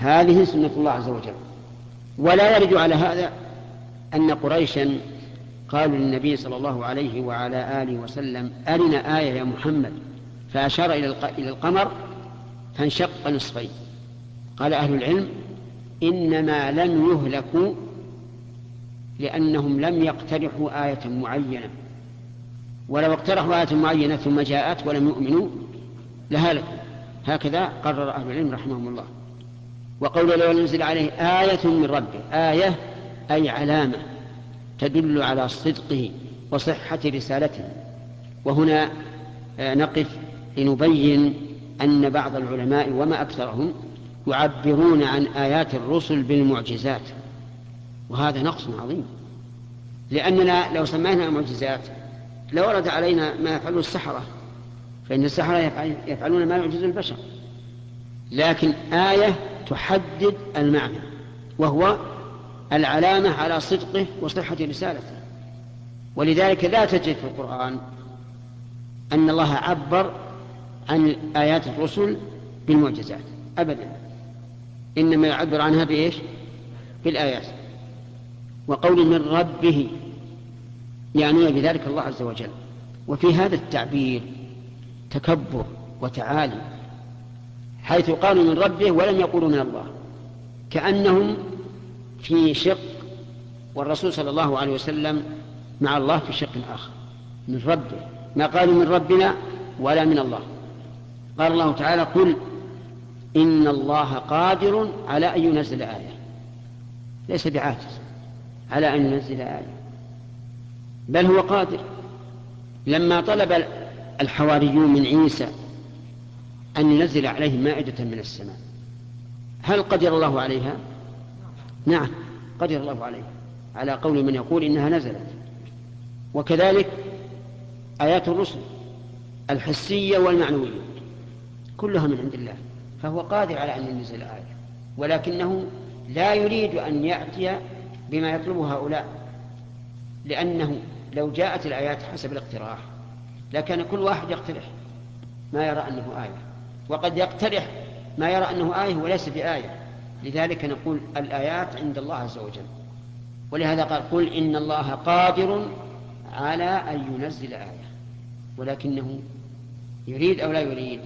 هذه سنة الله عز وجل. ولا يرد على هذا أن قريشا قالوا للنبي صلى الله عليه وعلى آله وسلم أرنا آية يا محمد. فأشار إلى القمر فانشق نصفين. قال أهل العلم إنما لم يهلكوا لأنهم لم يقترحوا آية معينة. ولو اقترحوا آية معينة ثم جاءت ولم يؤمنوا لهلكوا. هكذا قرر أهل العلم رحمهم الله. وقول لو نزل عليه آية من ربه آية أي علامة تدل على صدقه وصحة رسالته. وهنا آه، نقف لنبين أن بعض العلماء وما أكثرهم يعبرون عن آيات الرسل بالمعجزات. وهذا نقص عظيم. لأننا لو سمينا معجزات لورد علينا ما يفعله السحرة فإن السحرة يفعلون ما يعجز البشر. لكن آية تحدد المعنى وهو العلامة على صدقه وصحة رسالته. ولذلك لا تجد في القرآن أن الله عبر عن آيات الرسل بالمعجزات أبدا. إنما يعبر عنها بإيش؟ بالآيات. وقول من ربه يعني بذلك الله عز وجل. وفي هذا التعبير تكبر وتعالي. حيث قالوا من ربه ولم يقولوا من الله. كأنهم في شق والرسول صلى الله عليه وسلم مع الله في شق آخر. من ربه. ما قالوا من ربنا ولا من الله. قال الله تعالى قل إن الله قادر على أن ينزل آية. ليس بعاجز. على أن ينزل آية. بل هو قادر. لما طلب الحواريون من عيسى أن ينزل عليهم مائدة من السماء. هل قدر الله عليها؟ نعم قدر الله عليها على قول من يقول إنها نزلت. وكذلك آيات الرسل الحسية والمعنوية كلها من عند الله فهو قادر على أن ينزل آية. ولكنه لا يريد أن يأتي بما يطلبه هؤلاء لأنه لو جاءت الآيات حسب الاقتراح لكان كل واحد يقترح ما يرى أنه آية. وقد يقترح ما يرى أنه آية وليس بآية. لذلك نقول الآيات عند الله عز وجل. ولهذا قال قل إن الله قادر على أن ينزل آية. ولكنه يريد أو لا يريد.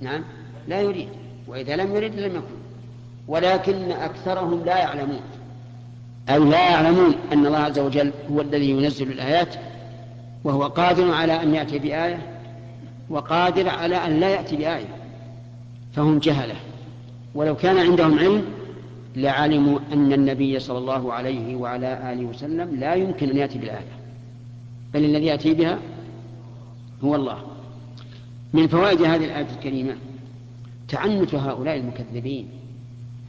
نعم لا يريد. وإذا لم يرد لم يكن. ولكن أكثرهم لا يعلمون. أي لا يعلمون أن الله عز وجل هو الذي ينزل الآيات وهو قادر على أن يأتي بآية. وقادر على أن لا يأتي بآية فهم جهلة. ولو كان عندهم علم لعلموا أن النبي صلى الله عليه وعلى آله وسلم لا يمكن أن يأتي بالآية بل الذي يأتي بها هو الله. من فوائد هذه الآية الكريمة تعنت هؤلاء المكذبين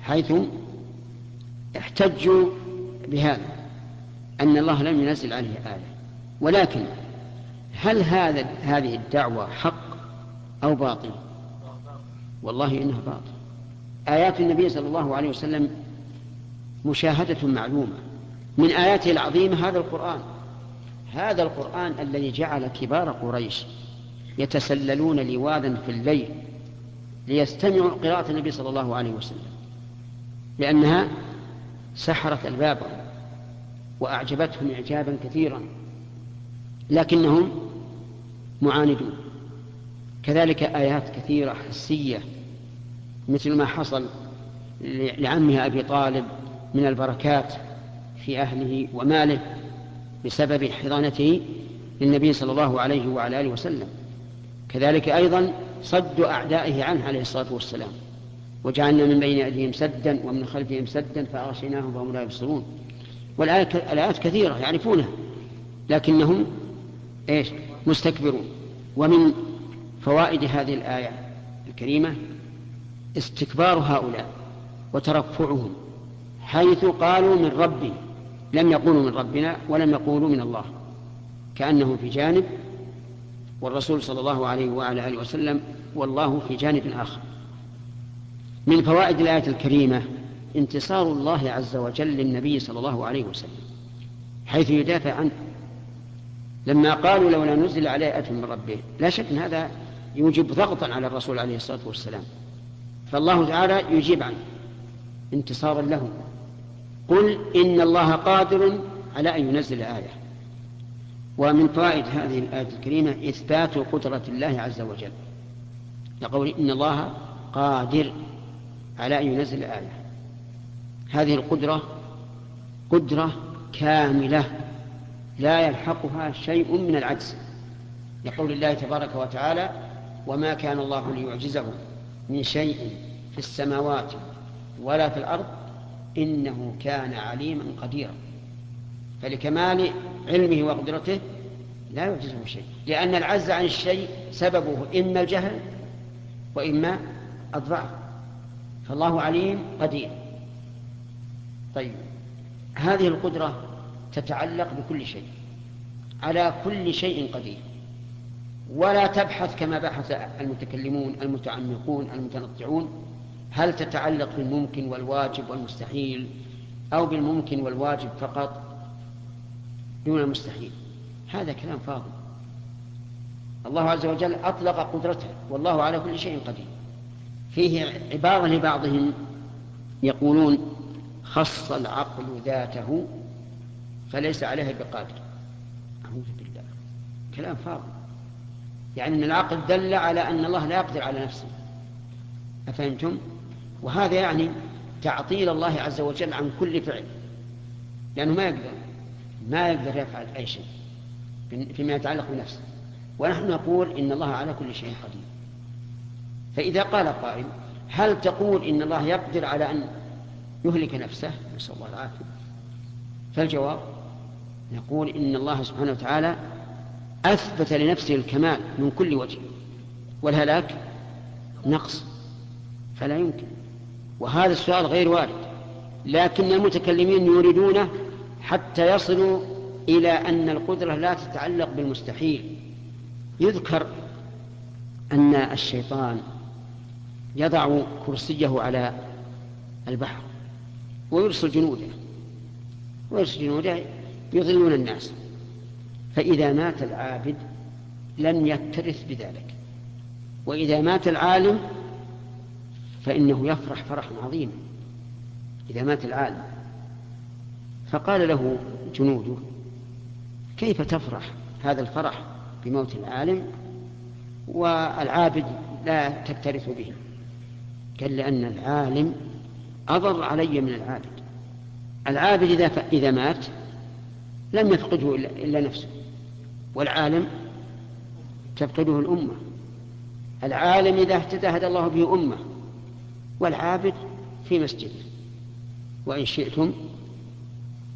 حيث احتجوا بهذا أن الله لم ينزل عليه آية. ولكن هل هذا هذه الدعوة حق أو باطل؟ والله إنها باطل. آيات النبي صلى الله عليه وسلم مشاهدة معلومة. من آياته العظيمة هذا القرآن. هذا القرآن الذي جعل كبار قريش يتسللون لواذا في الليل ليستمعوا قراءة النبي صلى الله عليه وسلم. لأنها سحرت ألبابهم وأعجبتهم إعجابا كثيرا. لكنهم معاندون. كذلك آيات كثيرة حسية مثل ما حصل لعمها أبي طالب من البركات في أهله وماله بسبب حضانته للنبي صلى الله عليه وعلى آله وسلم. كذلك أيضا صد أعدائه عنه عليه الصلاة والسلام وجعلنا من بين أيديهم سدا ومن خلفهم سدا فأغشيناهم فهم لا يبصرون. والآيات كثيرة يعرفونها لكنهم إيش؟ مستكبرون. ومن فوائد هذه الآية الكريمة استكبار هؤلاء وترفعهم حيث قالوا من ربي لم يقولوا من ربنا ولم يقولوا من الله كأنهم في جانب والرسول صلى الله عليه وعلى آله وسلم والله في جانب آخر. من فوائد الآية الكريمة انتصار الله عز وجل للنبي صلى الله عليه وسلم حيث يدافع عنه. لما قالوا لولا نزل عليه آية من ربه لا شك أن هذا يوجب ضغطا على الرسول عليه الصلاة والسلام. فالله تعالى يجيب عنه انتصارا له. قل إن الله قادر على أن ينزل آية. ومن فوائد هذه الآية الكريمة إثبات قدرة الله عز وجل. يقول إن الله قادر على أن ينزل آية. هذه القدرة قدرة كاملة. لا يلحقها شيء من العجز. لقول الله تبارك وتعالى وما كان الله ليعجزه من شيء في السماوات ولا في الأرض إنه كان عليما قديرا. فلكمال علمه وقدرته لا يعجزه شيء لأن العز عن الشيء سببه إما الجهل وإما الضعف. فالله عليم قدير. طيب هذه القدرة تتعلق بكل شيء على كل شيء قدير. ولا تبحث كما بحث المتكلمون المتعمقون المتنطعون هل تتعلق بالممكن والواجب والمستحيل أو بالممكن والواجب فقط دون المستحيل. هذا كلام فاضل. الله عز وجل أطلق قدرته والله على كل شيء قدير. فيه عبارة لبعضهم يقولون خص العقل ذاته فليس عليها بقادر. أعوذ بالله. كلام فاضل يعني أن العقل دل على أن الله لا يقدر على نفسه. أفهمتم؟ وهذا يعني تعطيل الله عز وجل عن كل فعل. لأنه ما يقدر ما يقدر يفعل أي شيء فيما يتعلق بنفسه. ونحن نقول إن الله على كل شيء قدير. فإذا قال قائل هل تقول إن الله يقدر على أن يهلك نفسه؟ نسأل الله العافية. فالجواب نقول إن الله سبحانه وتعالى أثبت لنفسه الكمال من كل وجه والهلاك نقص فلا يمكن. وهذا السؤال غير وارد لكن المتكلمين يريدونه حتى يصلوا إلى أن القدرة لا تتعلق بالمستحيل. يذكر أن الشيطان يضع كرسيه على البحر ويرسل جنوده ويرسل جنوده يضلون الناس. فإذا مات العابد لم يكترث بذلك. وإذا مات العالم فإنه يفرح فرحا عظيما إذا مات العالم. فقال له جنوده كيف تفرح هذا الفرح بموت العالم والعابد لا تكترث به؟ قال لأن العالم أضر علي من العابد. العابد إذا, إذا مات لم يفقده إلا نفسه. والعالم تفقده الأمة. العالم إذا اهتدى الله به أمة. والعابد في مسجده وإن شئتم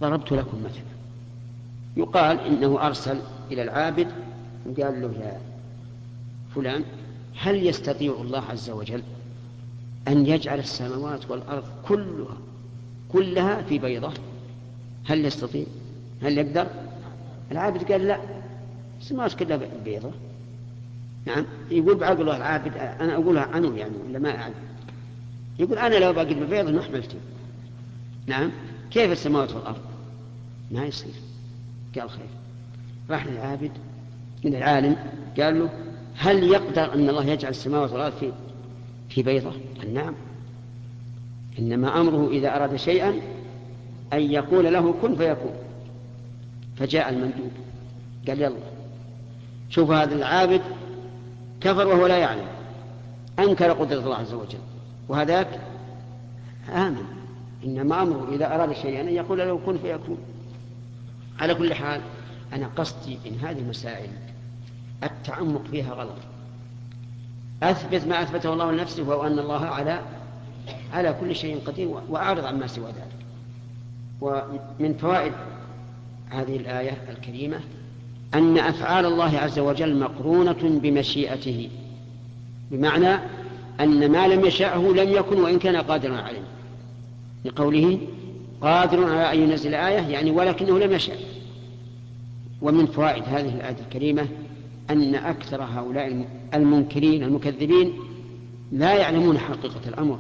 ضربت لكم مثلا. يقال إنه أرسل إلى العابد وقال له يا فلان هل يستطيع الله عز وجل أن يجعل السماوات والأرض كلها كلها في بيضة؟ هل يستطيع؟ هل يقدر؟ العابد قال لا. السماوات كلها بيضة. نعم. يقول بعقله العابد أنا أقولها عنه يعني ولا ما أعلم يقول أنا لو باقي ببيض ما حملته. نعم. كيف السماوات والأرض؟ ما يصير. قال خير. راح للعابد. إلى العالم. قال له هل يقدر أن الله يجعل السماوات والأرض في في بيضة؟ قال نعم. إنما أمره إذا أراد شيئا أن يقول له كن فيكون. فجاء المندوب. قال يلا. شوف هذا العابد كفر وهو لا يعلم. أنكر قدرة الله عز وجل. وهذاك آمن. إنما أمره إذا أراد شيئا أن يقول له كن فيكون. على كل حال أنا قصدي إن هذه المسائل التعمق فيها غلط. أثبت ما أثبته الله لنفسه وهو أن الله على على كل شيء قدير وأعرض عما سوى ذلك. ومن فوائد هذه الآية الكريمة أن أفعال الله عز وجل مقرونة بمشيئته. بمعنى أن ما لم يشاءه لم يكن وإن كان قادرا عليه. لقوله قادر على أن ينزل آية يعني ولكنه لم يشاء ومن فوائد هذه الآية الكريمة أن أكثر هؤلاء المنكرين المكذبين لا يعلمون حقيقة الأمر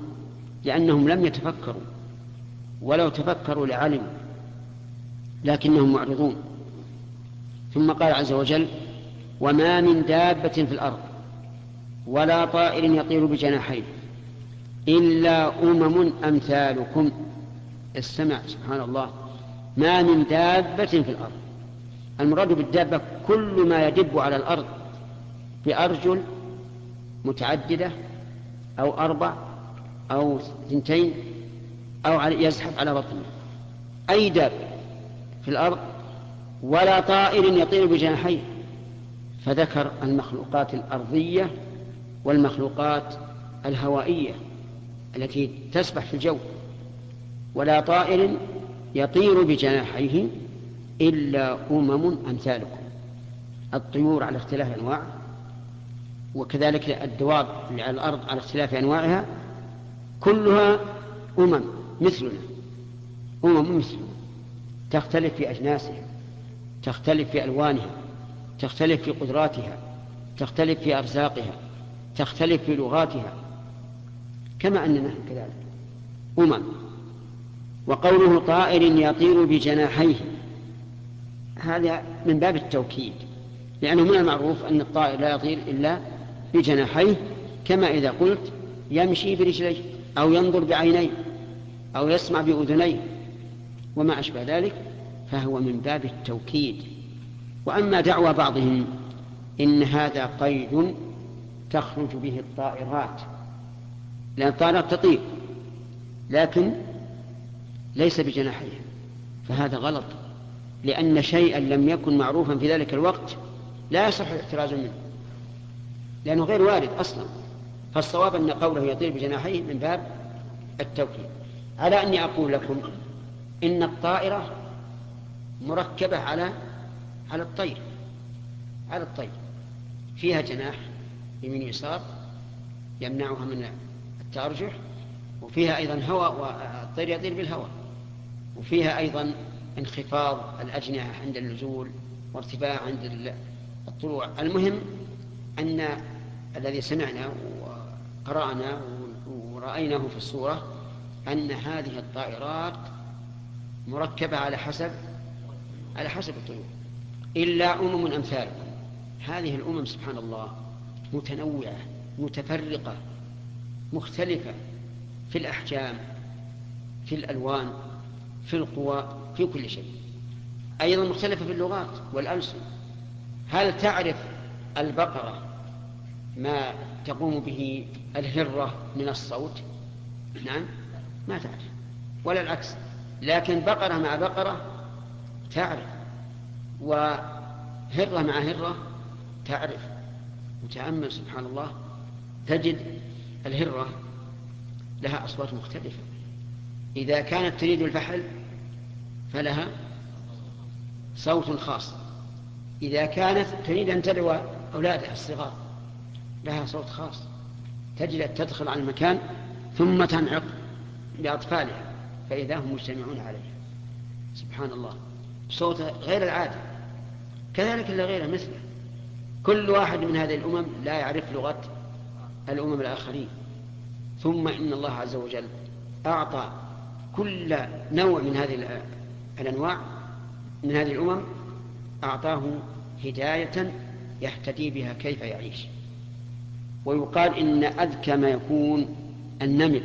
لأنهم لم يتفكروا. ولو تفكروا لعلموا. لكنهم معرضون. ثم قال عز وجل وما من دابة في الأرض ولا طائر يطير بجناحين إلا أمم أمثالكم. استمع سبحان الله. ما من دابة في الأرض. المراد بالدابة كل ما يدب على الأرض بأرجل متعددة أو أربع أو ثنتين أو يزحف على بطنه. أي داب في الأرض ولا طائر يطير بجناحيه. فذكر المخلوقات الأرضية والمخلوقات الهوائية التي تسبح في الجو. ولا طائر يطير بجناحيه إلا أمم أمثالكم. الطيور على اختلاف أنواعها وكذلك الدواب على الأرض على اختلاف أنواعها كلها أمم مثلنا. أمم مثلنا. تختلف في أجناسها تختلف في ألوانها تختلف في قدراتها تختلف في أرزاقها تختلف في لغاتها. كما أننا كذلك أمم. وقوله طائر يطير بجناحيه. هذا من باب التوكيد لأنه من المعروف أن الطائر لا يطير إلا بجناحيه كما إذا قلت يمشي برجليه أو ينظر بعينيه أو يسمع بأذنيه. وما أشبه ذلك فهو من باب التوكيد. وأما دعوى بعضهم إن هذا قيد تخرج به الطائرات لأن الطائرات تطير لكن ليس بجناحيها فهذا غلط لأن شيئا لم يكن معروفا في ذلك الوقت لا يصح الاحتراز منه لأنه غير وارد أصلا. فالصواب أن قوله يطير بجناحيه من باب التوكيد. على أني أقول لكم إن الطائرة مركبة على على الطير على الطير. فيها جناح يمين يسار يمنعها من التأرجح وفيها أيضا هواء والطير يطير بالهواء. وفيها أيضا انخفاض الأجنحة عند النزول وارتفاع عند الطلوع. المهم أن الذي سمعنا وقرأنا ورأيناه في الصورة أن هذه الطائرات مركبة على حسب على حسب الطيور. إلا أمم أمثالكم هذه الأمم سبحان الله متنوعة متفرقة مختلفة في الأحجام في الألوان في القوى في كل شيء. أيضا مختلفة في اللغات والألسن. هل تعرف البقرة ما تقوم به الهرة من الصوت؟ نعم ما تعرف. ولا العكس. لكن بقرة مع بقرة تعرف وهرة مع هرة تعرف. وتأمل سبحان الله تجد الهرة لها أصوات مختلفة. إذا كانت تريد الفحل فلها صوت خاص. إذا كانت تريد أن تدعو أولادها الصغار لها صوت خاص. تجد تدخل على المكان ثم تنعق بأطفالها. فإذا هم مجتمعون عليها سبحان الله. صوت غير العادي كذلك إلا غيره مثله. كل واحد من هذه الأمم لا يعرف لغة الأمم الآخرين. ثم إن الله عز وجل أعطى كل نوع من هذه الأنواع من هذه الأمم أعطاه هداية يهتدي بها كيف يعيش. ويقال إن أذكى ما يكون النمل.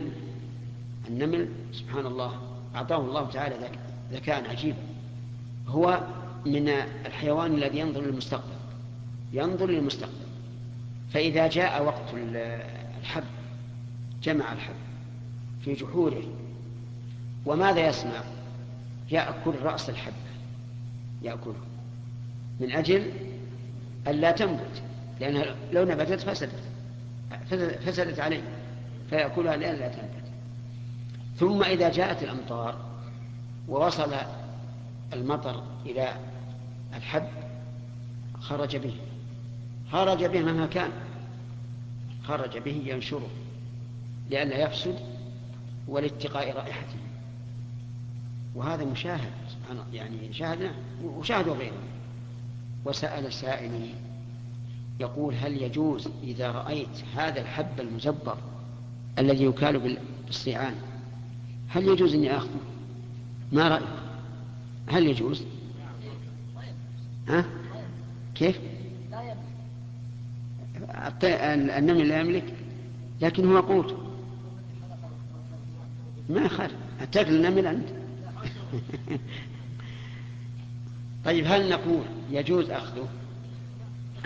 النمل سبحان الله أعطاه الله تعالى ذكاء عجيبا هو من الحيوان الذي ينظر للمستقبل ينظر للمستقبل. فإذا جاء وقت الحب جمع الحب في جحوره وماذا يصنع؟ يأكل رأس الحبة يأكله. من أجل أن لا تنبت لأنها لو نبتت فسدت فسدت عليه فيأكلها لأن لا تنبت. ثم إذا جاءت الأمطار ووصل المطر إلى الحب خرج به. خرج به مهما كان خرج به ينشره لئلا يفسد ولاتقاء رائحته. وهذا مشاهد يعني شاهدنا وشاهد غيره. وسأل سائل يقول هل يجوز إذا رأيت هذا الحب المزبر الذي يكال بالصيعان؟ هل يجوز أني آخذه ما رأيك؟ هل يجوز؟ ها؟ كيف؟ النمل لا يملك لكن هو قوت. ما يخالف. تاكل النمل أنت. طيب هل نقول يجوز أخذه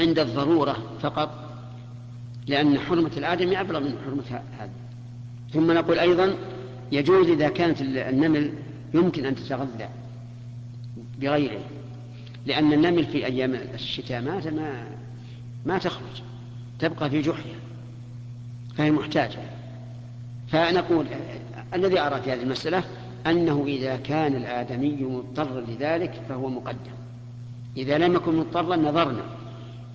عند الضرورة فقط؟ لأن حرمة الآدمي أبلغ من حرمة هذا. ثم نقول أيضا يجوز إذا كانت النمل يمكن أن تتغذى بغيره لأن النمل في أيام الشتاء ما ما تخرج تبقى في جحرها فهي محتاجة. فنقول الذي أرى في هذه المسألة أنه إذا كان الآدمي مضطرا لذلك فهو مقدم. إذا لم يكن مضطرا نظرنا.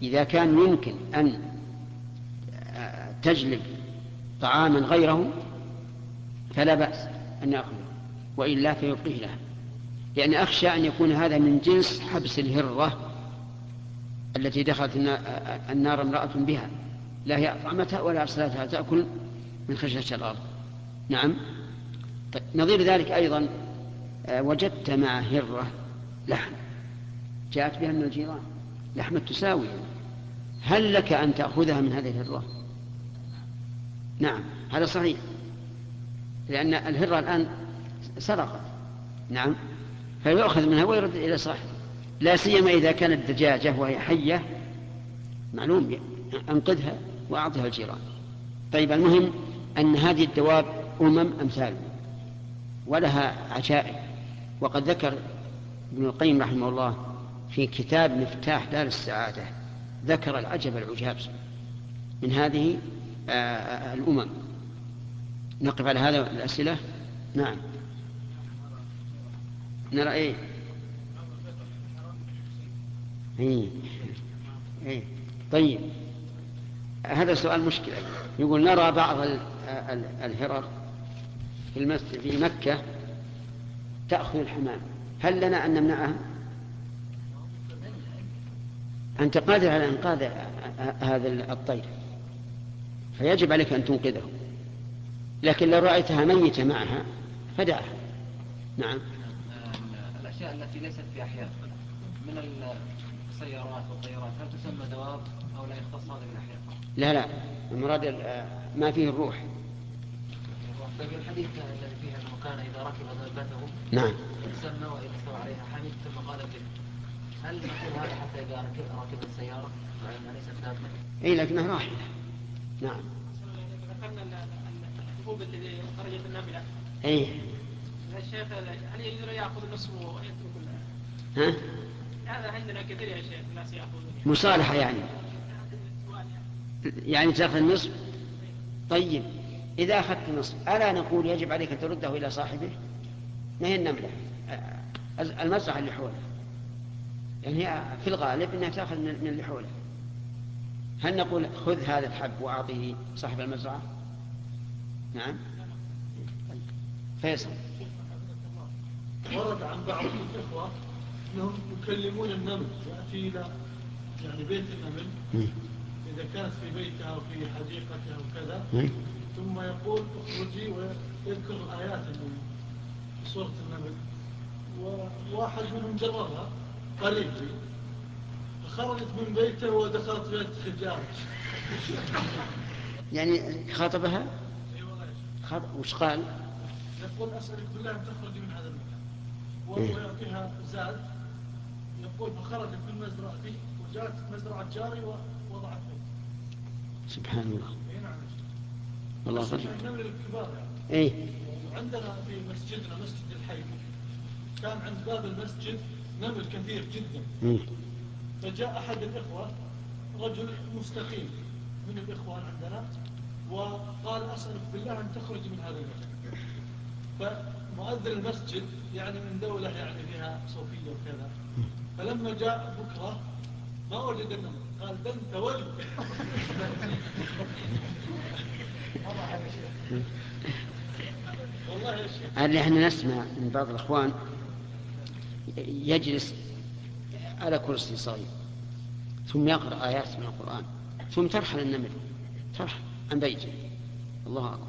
إذا كان يمكن أن تجلب طعاما غيره فلا بأس أن نأخذه وإلا فيبقيه لها. لأن أخشى أن يكون هذا من جنس حبس الهرة التي دخلت النار امرأة بها. لا هي أطعمتها ولا أرسلتها تأكل من خشية الأرض. نعم. طيب نظير ذلك أيضا آه، وجدت مع هرة لحم. جاءت بها من الجيران. لحمة تساوي. هل لك أن تأخذها من هذه الهرة؟ نعم هذا صحيح. لأن الهرة الآن سرقت. نعم. فيؤخذ منها ويرد إلى صاحبه. لا سيما إذا كانت دجاجة وهي حية معلوم أنقذها وأعطها الجيران. طيب المهم أن هذه الدواب أمم أمثال ولها عجائب. وقد ذكر ابن القيم رحمه الله في كتاب مفتاح دار السعادة ذكر العجب العجاب من هذه آه، الأمم. نقف على هذا الأسئلة؟ نعم. نرى إيه؟ إيه, إيه. طيب. هذا سؤال مشكلة. يقول نرى بعض الهرر في المسجد في مكة تأخذ الحمام. هل لنا أن نمنعها؟ أنت قادر على إنقاذ هذا الطير. فيجب عليك أن تنقذه. لكن لو رأيتها ميتة معها فدعها. نعم. الأشياء التي ليست في أحياء من السيارات والطيارات هل تسمى دواب أو لا يختص هذا بالأحياء لا لا. المراد ما فيه الروح. طيب الحديث الذي فيه أنه كان إذا ركب دابته نعم. سمى وإذا استوى عليها حميد ثم قال به. هل نقول هذا حتى إذا ركب السيارة؟ ما ليست دابة؟ اي لكنها راحلة. نعم. ذكرنا الحبوب خرجت اي الشيخ هل يجوز له ياخذ النصف ويترك ها؟ هذا عندنا كثير يا شيخ الناس ياخذون مصالحة يعني. يعني تاخذ النصف طيب إذا أخذت النصف ألا نقول يجب عليك أن ترده إلى صاحبه؟ ما هي النملة. المزرعة اللي حوله. يعني هي في الغالب أنها تأخذ من اللي حوله. هل نقول خذ هذا الحب وأعطيه صاحب المزرعة نعم. فيصل. ورد عن بعض الإخوة أنهم يكلمون النمل يأتي إلى يعني بيت النمل إذا كانت في بيتها أو في حديقتها أو كذا. ثم يقول اخرجي ويذكر الآيات من سورة النمل وواحد منهم جربها قريب لي. فخرجت من بيته ودخلت بيت خجاج يعني خاطبها؟ اي خاطب وش قال؟ يقول اسالك بالله أن تخرجي من هذا المكان. وهو يعطيها زاد. يقول فخرجت من مزرعتي وجاءت مزرعة جاري ووضعت سبحان الله. اي نعم. الله يعني. إيه. وعندنا في مسجدنا مسجد الحي. كان عند باب المسجد نمل كثير جدا. مم. فجاء أحد الإخوة رجل مستقيم من الإخوان عندنا. وقال اسالك بالله ان تخرج من هذا المكان. فمؤذن المسجد يعني من دولة يعني فيها صوفية وكذا. فلما جاء بكرة ما وجد النمل قال انت ولد اللي إحنا نسمع من بعض الإخوان. يجلس على كرسي صغير. ثم يقرأ آيات من القرآن. ثم ترحل النمل. ترحل. عن بيته. الله أكبر.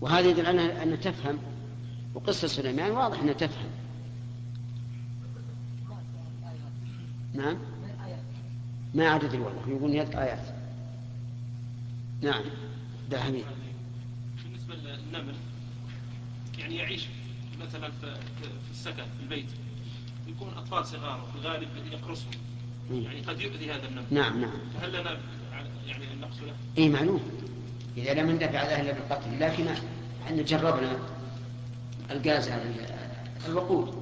وهذا يدل على ان تفهم وقصة سليمان واضح أنها تفهم. نعم؟ ما عدد والله يقول مئة آيات. نعم. ده حميد. بالنسبة للنمل يعني يعيش مثلا في, السكن في البيت. يكون أطفال صغار وفي الغالب يقرصهم. يعني قد يؤذي هذا النمل. نعم نعم. هل لنا يعني أن نقتله؟ اي معلوم. إذا لم ندفع ذلك الا بالقتل لكن إحنا جربنا الغاز على الوقود.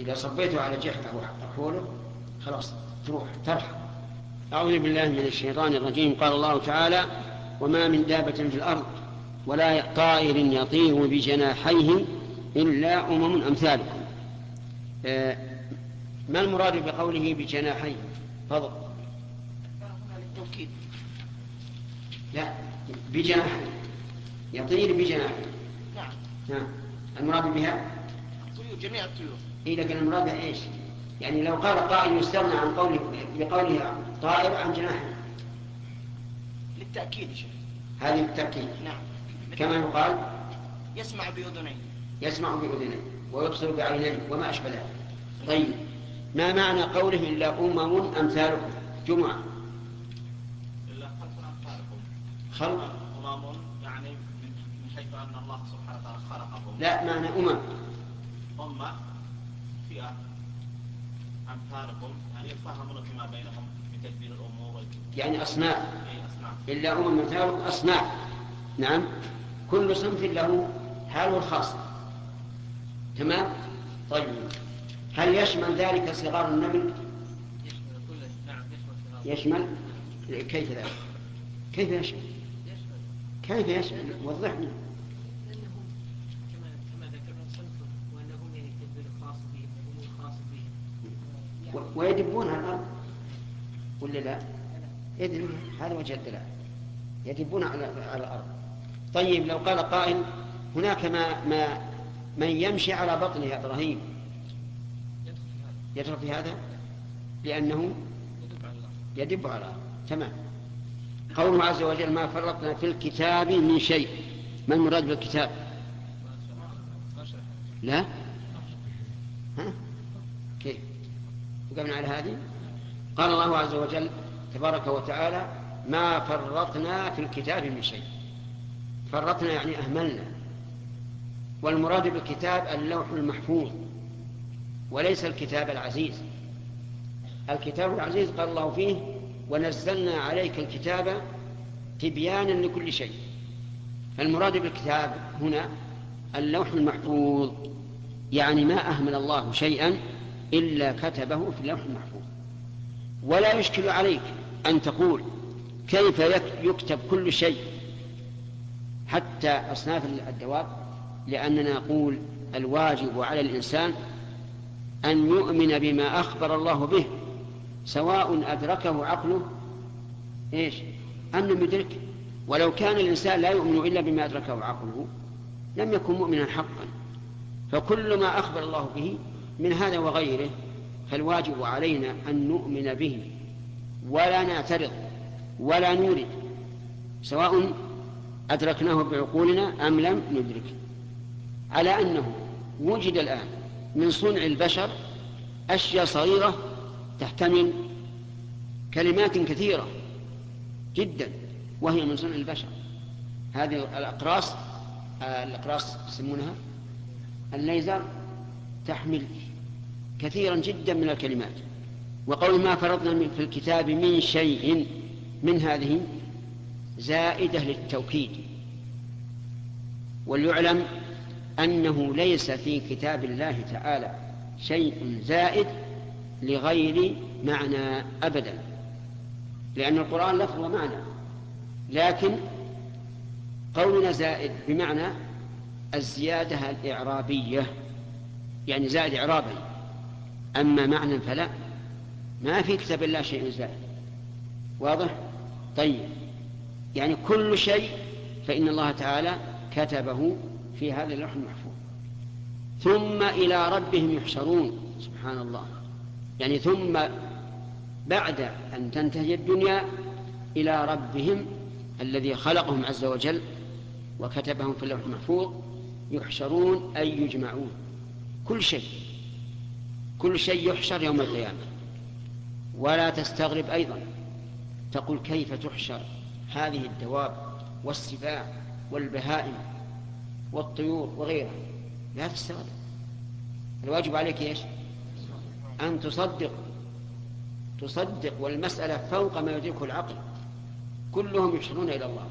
إذا صبيته على جحفه حوله خلاص تروح ترحل أعوذ بالله من الشيطان الرجيم. قال الله تعالى وما من دابة في الأرض ولا طائر يطير بجناحيه إلا أمم أمثالكم. آه، ما المراد بقوله بجناحيه فضل لا. بجناحيه يطير بجناحيه نعم. نعم. المراد بها؟ الطيور جميع الطيور. إيه لكن المراد إيش؟ يعني لو قال قائل يستغنى عن قوله بقوله طائر عن جناحه للتأكيد شيخ. هذه بالتأكيد. نعم. كما يقال؟ يسمع بأذنين يسمع بأذنيه ويبصر بعينيه وما أشبه ذلك. طيب ما معنى قوله إلا أمم أمثالكم؟ جمعة إلا خلق أمثالكم خلق. أمم يعني من حيث أن الله سبحانه وتعالى خلقهم لا معنى أمم. أمة فئة أمثالكم يعني يتفاهمون فيما بينهم بتدبير الأمور يعني أصناف. أي أصناف. إلا أمم أمثالكم أصناف. نعم. كل صنف له حاله الخاصة تمام؟ طيب. هل يشمل ذلك صغار النمل؟ يشمل كل نعم يشمل صغار يشمل؟ كيف ذلك؟ كيف يشمل؟ كيف يشمل وضحنا لأنه كما كما ذكرنا صنف وأنهم يعني التدبير الخاص بهم وهم الخاص بهم. و- ويدبون على الأرض ولا لا؟ يدري هذا وجه الدلالة يدبون على على الأرض. طيب لو قال قائل هناك ما ما من يمشي على بطنه يا إبراهيم. يدخل في هذا؟ يدخل في هذا؟ لأنه يدب على الأرض. يدب على الأرض. تمام. قوله عز وجل ما فرطنا في الكتاب من شيء. ما المراد بالكتاب؟ لا. ها؟ كيف؟ وقفنا على هذه؟ قال الله عز وجل تبارك وتعالى ما فرطنا في الكتاب من شيء. فرطنا يعني أهملنا. والمراد بالكتاب اللوح المحفوظ وليس الكتاب العزيز. الكتاب العزيز قال الله فيه ونزلنا عليك الكتاب تبيانا لكل شيء. فالمراد بالكتاب هنا اللوح المحفوظ يعني ما أهمل الله شيئا إلا كتبه في اللوح المحفوظ. ولا يشكل عليك أن تقول كيف يك- يكتب كل شيء حتى أصناف الدواب لأننا نقول الواجب على الإنسان أن يؤمن بما أخبر الله به سواء أدركه عقله إيش؟ أم لم يدركه ولو كان الإنسان لا يؤمن إلا بما أدركه عقله لم يكن مؤمنا حقا. فكل ما أخبر الله به من هذا وغيره فالواجب علينا أن نؤمن به. ولا نعترض ولا نورد سواء أدركناه بعقولنا أم لم ندركه. على أنه وجد الآن من صنع البشر أشياء صغيرة تحتمل كلمات كثيرة جدا وهي من صنع البشر. هذه الأقراص الأقراص يسمونها الليزر تحمل كثيرا جدا من الكلمات. وقول ما فرضنا في الكتاب من شيء من هذه زائدة للتوكيد. وليعلم أنه ليس في كتاب الله تعالى شيء زائد لغير معنى أبدا. لأن القرآن لفظ ومعنى. لكن قولنا زائد بمعنى الزيادة الإعرابية. يعني زائد إعرابا أما معنى فلا. ما في كتاب الله شيء زائد. واضح؟ طيب. يعني كل شيء فإن الله تعالى كتبه في هذا اللوح المحفوظ. ثم إلى ربهم يحشرون. سبحان الله. يعني ثم بعد أن تنتهي الدنيا إلى ربهم الذي خلقهم عز وجل وكتبهم في اللوح المحفوظ يحشرون أي يجمعون. كل شيء كل شيء يحشر يوم القيامة. ولا تستغرب أيضا تقول كيف تحشر هذه الدواب والسباع والبهائم والطيور وغيرها. لا تستغرب. الواجب عليك إيش؟ أن تصدق تصدق والمسألة فوق ما يدركه العقل. كلهم يشيرون إلى الله.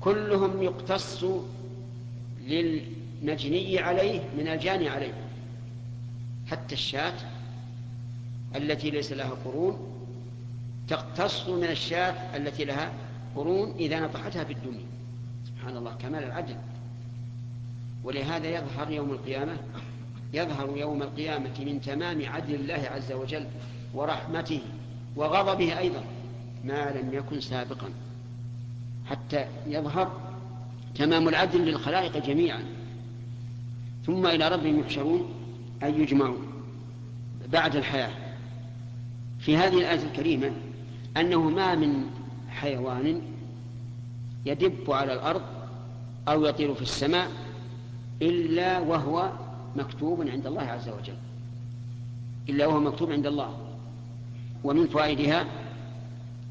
كلهم يقتص للمجني عليه من الجاني عليه. حتى الشاة التي ليس لها قرون تقتص من الشاة التي لها قرون إذا نطحتها بالدنيا. سبحان الله كمال العدل. ولهذا يظهر يوم القيامة يظهر يوم القيامة من تمام عدل الله عز وجل ورحمته وغضبه أيضا ما لم يكن سابقا حتى يظهر تمام العدل للخلائق جميعا. ثم إلى ربهم يحشرون أي يجمعون بعد الحياة. في هذه الآية الكريمة أنه ما من حيوان يدب على الأرض أو يطير في السماء إلا وهو مكتوب عند الله عز وجل. إلا وهو مكتوب عند الله. ومن فوائدها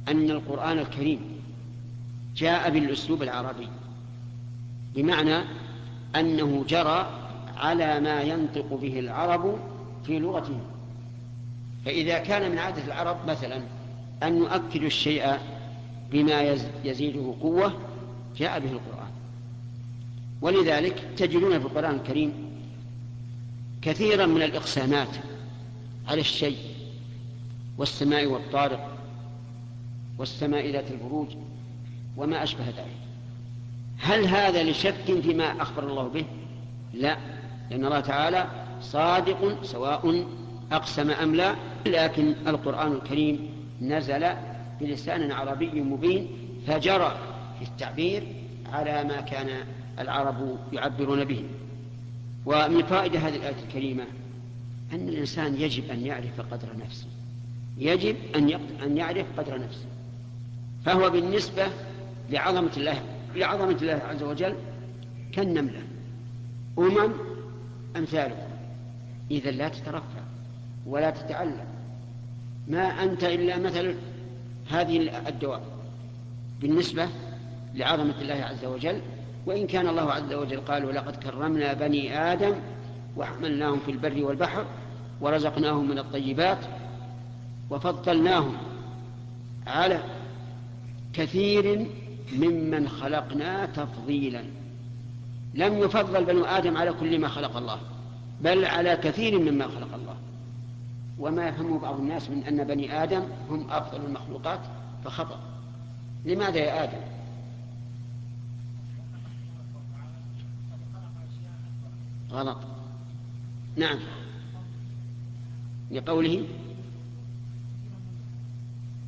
أن القرآن الكريم جاء بالأسلوب العربي. بمعنى أنه جرى على ما ينطق به العرب في لغتهم. فإذا كان من عادة العرب مثلا أن يؤكدوا الشيء بما يزيده قوة جاء به القرآن. ولذلك تجدون في القرآن الكريم كثيرا من الإقسامات على الشيء والسماء والطارق والسماء ذات البروج وما أشبه ذلك. هل هذا لشك فيما أخبر الله به؟ لا لأن الله تعالى صادق سواء أقسم أم لا لكن القرآن الكريم نزل بلسان عربي مبين فجرى في التعبير على ما كان العرب يعبرون به. ومن فائدة هذه الآية الكريمة أن الإنسان يجب أن يعرف قدر نفسه. يجب أن أن يعرف قدر نفسه. فهو بالنسبة لعظمة الله لعظمة الله عز وجل كالنملة. أمم أمثالكم. إذا لا تترفع ولا تتعلم. ما أنت إلا مثل هذه الدواب بالنسبة لعظمة الله عز وجل وإن كان الله عز وجل قال ولقد كرمنا بني آدم وحملناهم في البر والبحر ورزقناهم من الطيبات وفضلناهم على كثير ممن خلقنا تفضيلا. لم يفضل بنو آدم على كل ما خلق الله بل على كثير مما خلق الله. وما يفهمه بعض الناس من أن بني آدم هم أفضل المخلوقات فخطأ. لماذا يا آدم؟ غلط. نعم. لقوله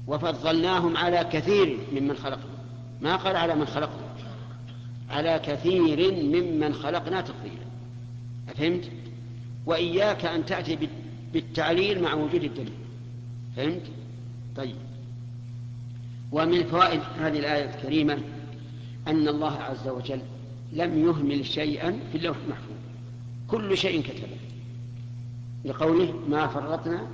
وفضلناهم على كثير ممن خلقنا. ما قال على من خلقنا. على كثير ممن خلقنا تفضيلا. فهمت وإياك أن تأتي بالتعليل مع وجود الدليل. فهمت؟ طيب. ومن فوائد هذه الآية الكريمة أن الله عز وجل لم يهمل شيئا في اللوح المحفوظ. كل شيء كتبه. لقوله ما فرطنا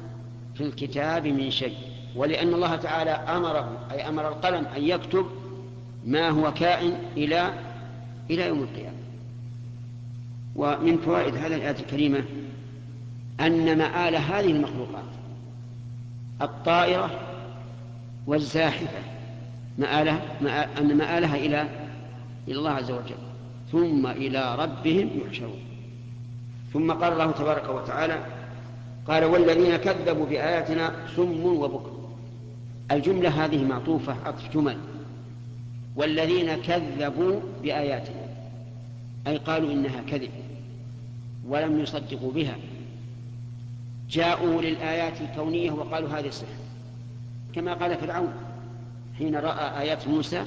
في الكتاب من شيء. ولأن الله تعالى أمره أي أمر القلم أن يكتب ما هو كائن إلى إلى يوم القيامة. ومن فوائد هذه الآية الكريمة أن مآل هذه المخلوقات الطائرة والزاحفة مآلها أن مآلها إلى الله عز وجل. ثم إلى ربهم يحشرون. ثم قال الله تبارك وتعالى قال والذين كذبوا بآياتنا سم وبكم. الجملة هذه معطوفة عطف جمل. والذين كذبوا بآياتنا أي قالوا إنها كذب ولم يصدقوا بها جاءوا للآيات الكونية وقالوا هذه سحر كما قال فرعون حين رأى آيات موسى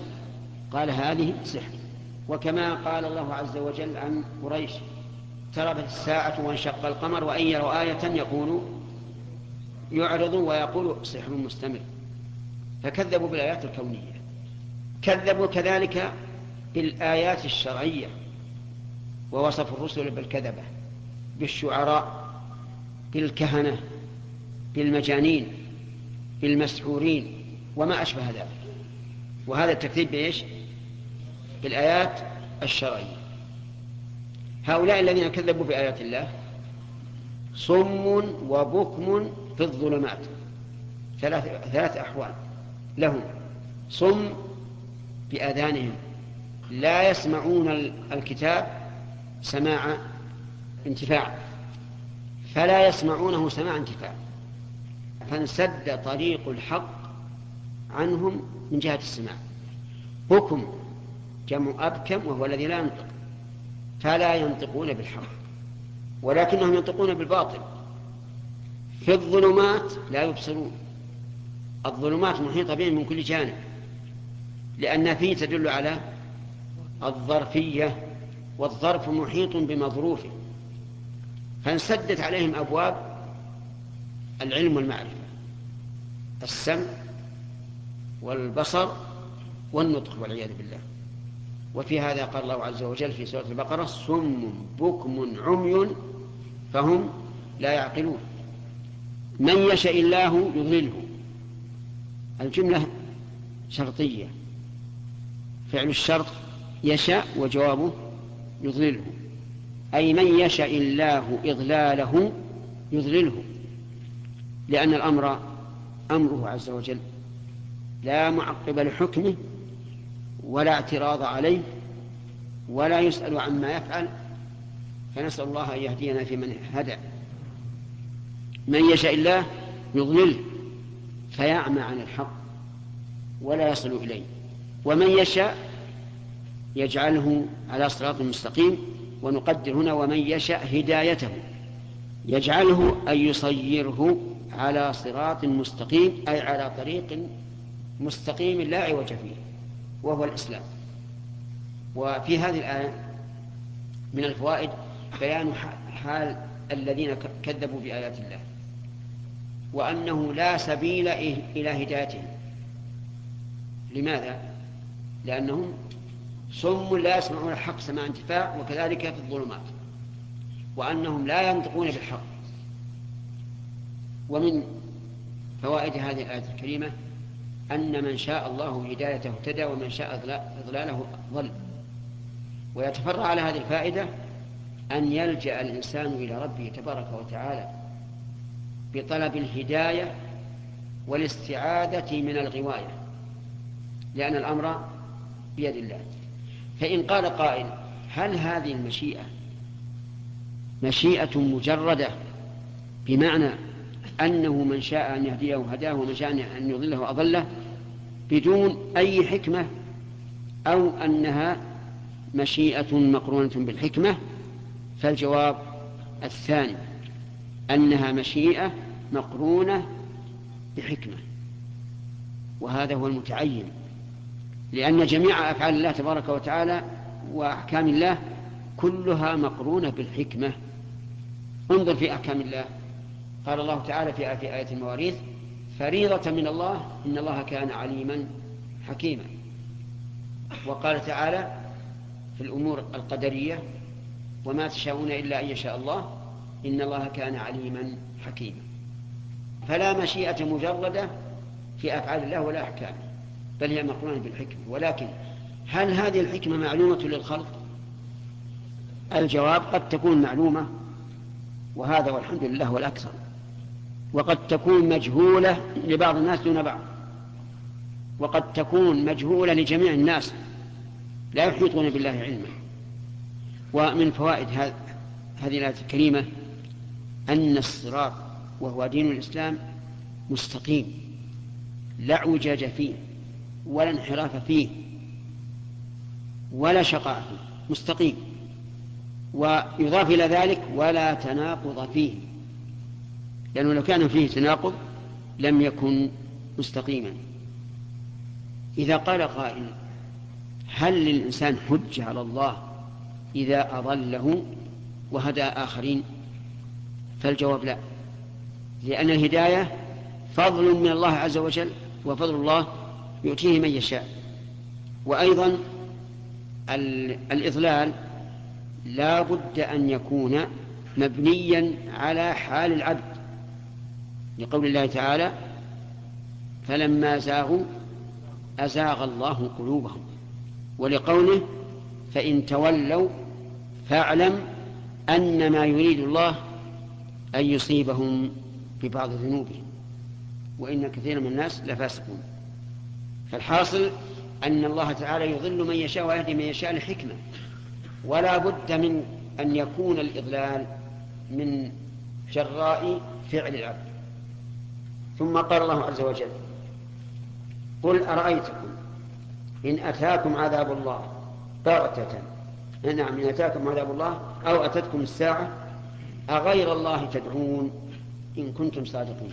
قال هذه سحر وكما قال الله عز وجل عن قريش اقتربت الساعة وانشق القمر وأن يروا آية يقول يعرض ويقول سحر مستمر. فكذبوا بالآيات الكونية. كذبوا كذلك بالآيات الشرعية. ووصف الرسل بالكذبة بالشعراء بالكهنة بالمجانين بالمسحورين وما أشبه ذلك. وهذا التكذيب بإيش؟ بالآيات الشرعية. هؤلاء الذين كذبوا بآيات الله صم وبكم في الظلمات. ثلاث ثلاث أحوال لهم. صم بآذانهم. لا يسمعون الكتاب سماع انتفاع. فلا يسمعونه سماع انتفاع. فانسد طريق الحق عنهم من جهة السماع. بكم جمع أبكم وهو الذي لا ينطق. فلا ينطقون بالحق ولكنهم ينطقون بالباطل. في الظلمات لا يبصرون. الظلمات محيطة بهم من كل جانب لأن فيه تدل على الظرفية والظرف محيط بمظروفه. فانسدت عليهم أبواب العلم والمعرفة السمع والبصر والنطق والعياذ بالله. وفي هذا قال الله عز وجل في سورة البقرة صم بكم عمي فهم لا يعقلون. من يشاء الله يضلله. الجملة شرطية. فعل الشرط يشاء وجوابه يضلله. أي من يشاء الله إضلاله يضلله. لأن الأمر أمره عز وجل. لا معقب لحكمه ولا اعتراض عليه ولا يسأل عما يفعل فنسأل الله أن يهدينا في من هدى. من يشاء الله يضلله فيعمى عن الحق ولا يصل إليه. ومن يشاء يجعله على صراط مستقيم. ونقدر هنا ومن يشاء هدايته. يجعله أن يصيره على صراط مستقيم أي على طريق مستقيم لا عوج فيه. وهو الإسلام. وفي هذه الآية من الفوائد بيان حال الذين كذبوا بآيات الله. وأنه لا سبيل إلى هدايتهم. لماذا؟ لأنهم صم لا يسمعون الحق سماع انتفاع وكذلك في الظلمات. وأنهم لا ينطقون بالحق. ومن فوائد هذه الآية الكريمة أن من شاء الله هدايته اهتدى ومن شاء إضلاله ضل. ويتفرع على هذه الفائدة أن يلجأ الإنسان إلى ربه تبارك وتعالى بطلب الهداية والاستعاذة من الغواية لأن الأمر بيد الله. فإن قال قائل هل هذه المشيئة مشيئة مجردة بمعنى أنه من شاء أن يهديه هداه ومن شاء أن يضله أضله بدون أي حكمة أو أنها مشيئة مقرونة بالحكمة فالجواب الثاني أنها مشيئة مقرونة بحكمة. وهذا هو المتعين لأن جميع أفعال الله تبارك وتعالى وأحكام الله كلها مقرونة بالحكمة. انظر في أحكام الله. قال الله تعالى في آية المواريث فريضة من الله إن الله كان عليما حكيما. وقال تعالى في الأمور القدرية وما تشاءون إلا أن يشاء الله إن الله كان عليما حكيما. فلا مشيئة مجردة في أفعال الله ولا أحكامه بل هي مقرونة بالحكمة. ولكن هل هذه الحكمة معلومة للخلق؟ الجواب قد تكون معلومة وهذا والحمد لله والأكثر. وقد تكون مجهولة لبعض الناس دون بعض. وقد تكون مجهولة لجميع الناس. لا يحيطون بالله علما. ومن فوائد هذه الآية الكريمة أن الصراط وهو دين الإسلام مستقيم. لا اعوجاج فيه ولا انحراف فيه ولا شقاء فيه مستقيم. ويضاف إلى ذلك ولا تناقض فيه. لأنه لو كان فيه تناقض لم يكن مستقيما. إذا قال قائل هل للإنسان حجة على الله إذا أضله وهدى آخرين؟ فالجواب لا. لأن الهداية فضل من الله عز وجل وفضل الله يؤتيه من يشاء. وأيضا الإضلال لا بد أن يكون مبنيا على حال العبد. لقول الله تعالى فلما زاغوا أزاغ الله قلوبهم ولقوله فإن تولوا فاعلم أن ما يريد الله أن يصيبهم ببعض ذنوبهم وإن كثيرا من الناس لفاسقون. فالحاصل أن الله تعالى يضل من يشاء ويهدي من يشاء لحكمة. ولا بد من أن يكون الإضلال من جراء فعل العبد. ثم قال الله عز وجل قل أرأيتكم إن أتاكم عذاب الله بغتة؟ نعم إن أتاكم عذاب الله أو أتتكم الساعة أغير الله تدعون إن كنتم صادقين.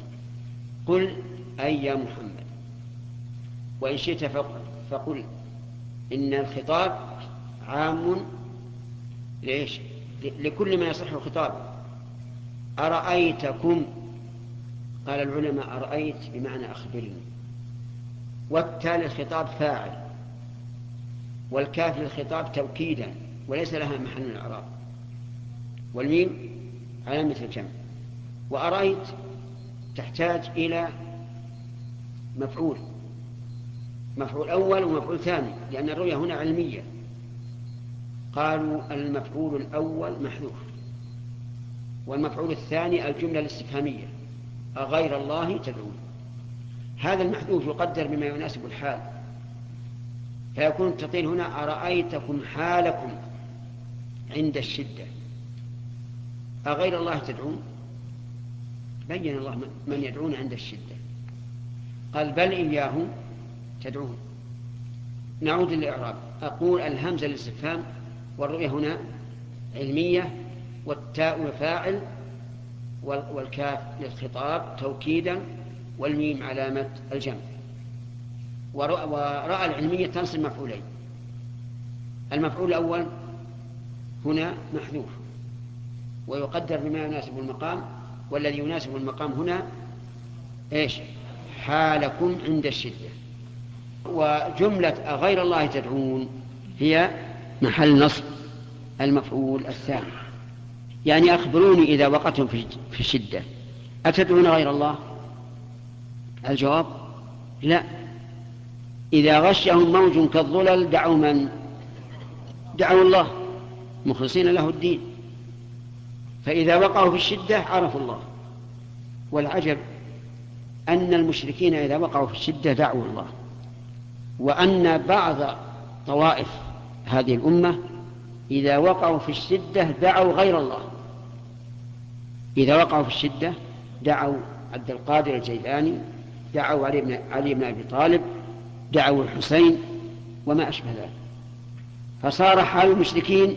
قل أي يا محمد. وإن شئت فقل إن الخطاب عام ليش لكل ما يصح الخطاب. أرأيتكم قال العلماء أرأيت بمعنى أخبرني والتالي الخطاب فاعل والكاف للخطاب توكيدا وليس لها محل الإعراب. والميم علامة الجمع. وأرأيت تحتاج إلى مفعول مفعول أول ومفعول ثاني لأن الرؤية هنا علمية. قالوا المفعول الأول محذوف والمفعول الثاني الجملة الاستفهامية. أغير الله تدعون. هذا المحذوف يقدر بما يناسب الحال. فيكون التطيل هنا أرأيتكم حالكم عند الشدة؟ أغير الله تدعون؟ بين الله من يدعون عند الشدة. قال بل إياه تدعون. نعود للإعراب. أقول الهمزة للاستفهام والرؤية هنا علمية والتاء فاعل والكاف للخطاب توكيدا والميم علامة الجمع. ورأى العلمية تنصب مفعولين. المفعول الأول هنا محذوف ويقدر بما يناسب المقام والذي يناسب المقام هنا إيش؟ حالكم عند الشدة. وجملة غير الله تدعون هي محل نصب المفعول الثاني. يعني أخبروني إذا وقعتم في الشدة. أتدعون غير الله؟ الجواب لا. إذا غشهم موج كالظلل دعوا من؟ دعوا الله. مخلصين له الدين. فإذا وقعوا في الشدة عرفوا الله. والعجب أن المشركين إذا وقعوا في الشدة دعوا الله. وأن بعض طوائف هذه الأمة إذا وقعوا في الشدة دعوا غير الله. إذا وقعوا في الشدة دعوا عبد القادر الجيلاني دعوا علي بن, علي بن أبي طالب دعوا الحسين وما أشبه ذلك. فصار حال المشركين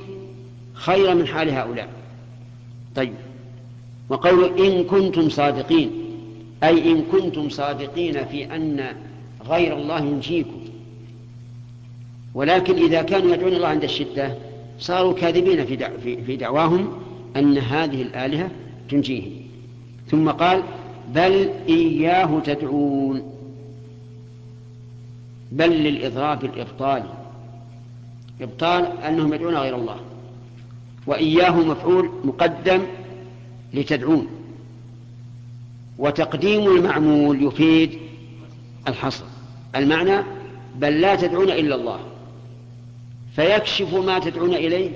خيرا من حال هؤلاء. طيب. وقول إن كنتم صادقين أي إن كنتم صادقين في أن غير الله ينجيكم. ولكن إذا كانوا يدعون الله عند الشدة صاروا كاذبين في, في دعواهم أن هذه الآلهة تنجيهم ثم قال بل إياه تدعون. بل للإضراب الإبطالي إبطال أنهم يدعون غير الله. وإياه مفعول مقدم لتدعون. وتقديم المعمول يفيد الحصر. المعنى بل لا تدعون إلا الله. فيكشف ما تدعون إليه.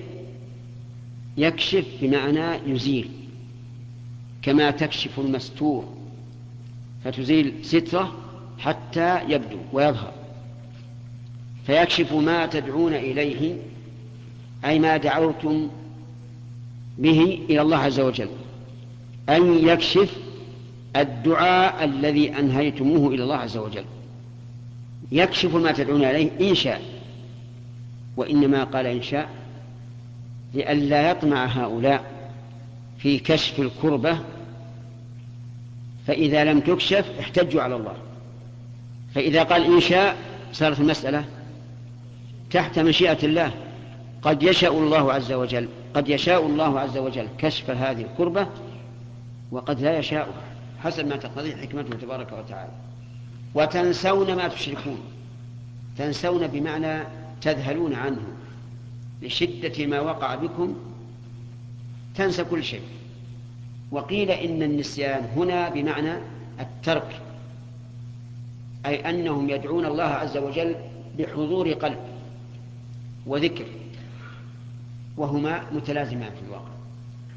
يكشف بمعنى يزيل. كما تكشف المستور فتزيل سترة حتى يبدو ويظهر. فيكشف ما تدعون إليه أي ما دعوتم به إلى الله عز وجل. أن يكشف الدعاء الذي أنهيتموه إلى الله عز وجل. يكشف ما تدعون إليه إن شاء وإنما قال إن شاء لئلا يطمع هؤلاء في كشف الكربة فإذا لم تكشف احتجوا على الله. فإذا قال إن شاء صارت المسألة تحت مشيئة الله. قد يشاء الله عز وجل قد يشاء الله عز وجل كشف هذه الكربة وقد لا يشاء حسب ما تقتضيه حكمته تبارك وتعالى. وتنسون ما تشركون تنسون بمعنى تذهلون عنه لشدة ما وقع بكم. تنسى كل شيء. وقيل إن النسيان هنا بمعنى الترك أي أنهم يدعون الله عز وجل بحضور قلب وذكر وهما متلازمان في الواقع.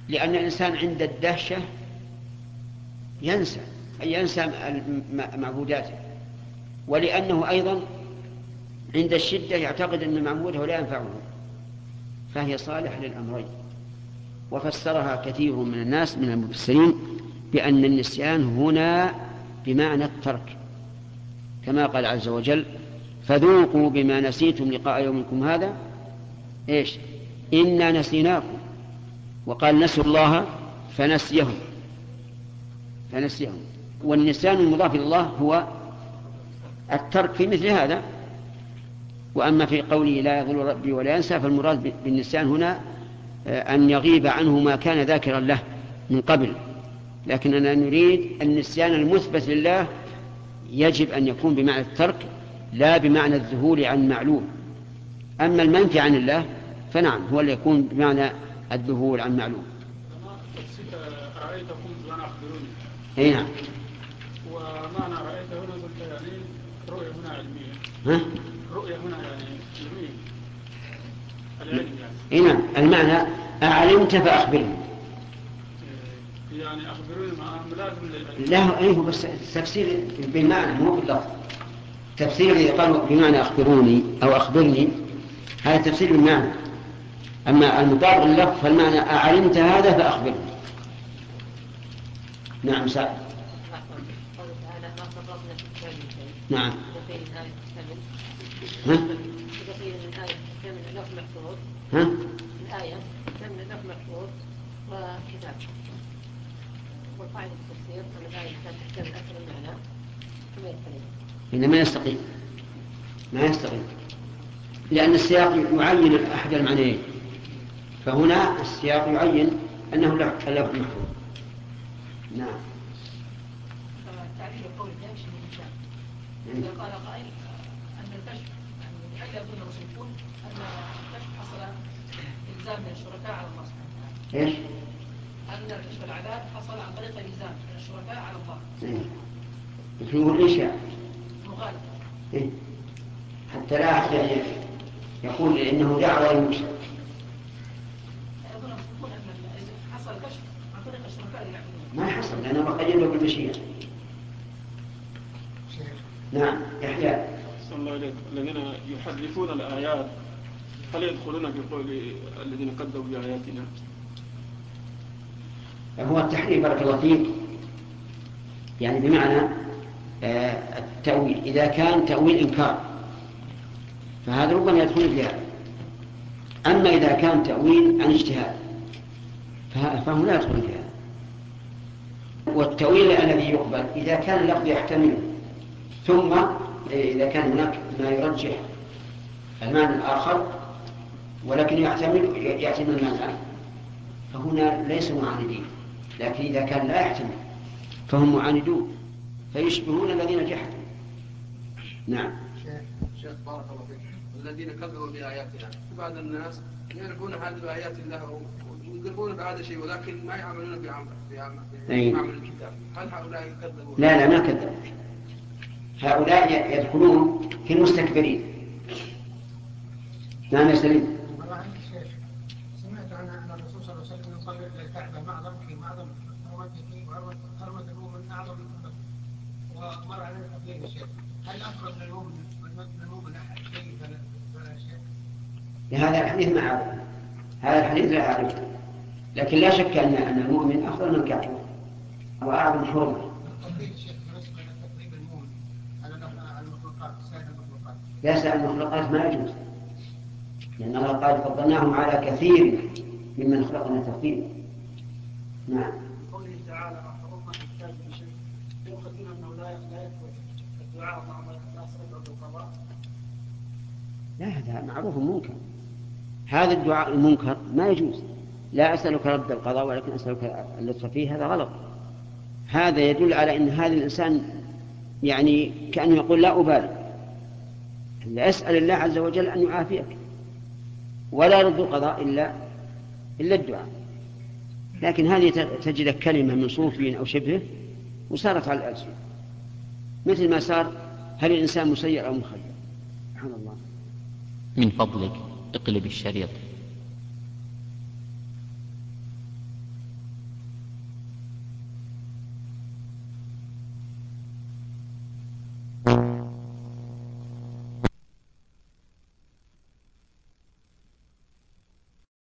لأن الإنسان عند الدهشة ينسى أي ينسى معبوداته. ولأنه أيضا عند الشدة يعتقد أن معبوده لا ينفعه فهي صالحة للأمرين. وفسرها كثير من الناس من المفسرين بأن النسيان هنا بمعنى الترك كما قال عز وجل فذوقوا بما نسيتم لقاء يومكم هذا. إيش؟ إنا نسيناكم. وقال نسوا الله فنسيهم. فنسيهم. والنسيان المضاف إلى الله هو الترك في مثل هذا. وأما في قوله لا يضل ربي ولا ينسى فالمراد بالنسيان هنا أن يغيب عنه ما كان ذاكرا له من قبل. لكننا نريد النسيان المثبت لله يجب أن يكون بمعنى الترك لا بمعنى الذهول عن معلوم. أما المنفي عن الله فنعم هو اللي يكون بمعنى الذهول عن معلوم. أرأيتكم وأنا أخبروني أي نعم. ومعنى رأيت هنا قلت يعني رؤية هنا علمية. ها؟ رؤية هنا يعني علمية. نعم المعنى أعلمت فأخبرني. يعني أخبروني مع ملازم للعلم. لا أيه بس التفسير بالمعنى مو باللفظ. تفسير قالوا بمعنى أخبروني أو أخبرني هذا تفسير بالمعنى. أما المطابق لللفظ فالمعنى أعلمت هذا فأخبرني. نعم سعد تعالى محفوظ ها؟ الآية تحتمل اللوح محفوظ وكتاب. والقاعدة التفسير أن الآية كانت تحتمل أكثر من معنى. كما يستقيم؟ ما يستقيم. ما يستقيم. لأن السياق يعين أحد المعنيين. فهنا السياق يعين أنه اللوح المحفوظ نعم. تعليل القول لا يمشي بالإنسان إذا قال قائل أن الكشف يعني هل يظن المشركون أن من الشركاء على الله. إيش؟ أن كشف العذاب حصل عن طريق الإلزام من الشركاء على الله. إيه. يقول إنشاء مغالطة إيه؟ حتى لا أحد يعني يقول إنه دعوة للمشرك يظن المشركون أن حصل كشف عن طريق الشركاء اللي يعبدون ما حصل لأنه قيده بالمشيئة. نعم يحيى. صلى الله عليه الذين يحرفون الآيات هل يدخلون في قول الذين كذبوا بآياتنا؟ هو التحريف بارك الله فيك. يعني بمعنى آه، التأويل. إذا كان تأويل إنكار فهذا ربما يدخل في هذا. أما إذا كان تأويل عن اجتهاد فه- فهو لا يدخل في هذا. والتأويل الذي يقبل إذا كان اللفظ يحتمله ثم إذا كان هناك ما يرجح المعنى الآخر ولكن يحتمل يحتمل المعنى فهنا ليسوا معاندين. لكن إذا كان لا يحتمل فهم معاندون. فيشبهون الذين جحدوا. نعم. شيخ بارك الله فيك. الذين كذبوا بآياتنا. بعض الناس يعرفون هذه بآيات الله ويقربون بهذا الشيء ولكن ما يعملون بعمل. بعمل الكتاب. هل هؤلاء يكذبون؟ لا لا ما كذبوا. هؤلاء يدخلون في المستكبرين. نعم يا سليم والله عندي شيخ سمعت عن ان الرسول صلى الله عليه وسلم يصلي إلى الكعبه مع ضمك مع ضمك حرمته وحرمه المؤمن اعظم من ومر علينا تقديم الشيخ هل افضل من المؤمن من المؤمن احد شيء فلا شيء؟ هذا الحديث هذا الحديث لا أعرفه لكن لا شك أن أن المؤمن أفضل من الكافر. المؤمن على على المخلوقات ما يجوز. لأن الله قال فضلناهم على كثير ممن خلقنا تفضيلا. نعم. قوله تعالى ما فرضنا في الكتاب من شيء يؤخذ منه أنه لا لا الدعاء مع لا يصير بالقضاء لا هذا معروف منكر. هذا الدعاء المنكر ما يجوز. لا أسألك رد القضاء ولكن أسألك اللطف فيه هذا غلط. هذا يدل على أن هذا الإنسان يعني كأنه يقول لا أبالي لا أسأل الله عز وجل أن يعافيك. ولا يرد القضاء إلا إلا الدعاء. لكن هذه تجد كلمة من صوفي أو شبهه وصارت على الألسن. مثل ما صار هل الإنسان مسير أو مخير؟ سبحان الله. من فضلك اقلب الشريط.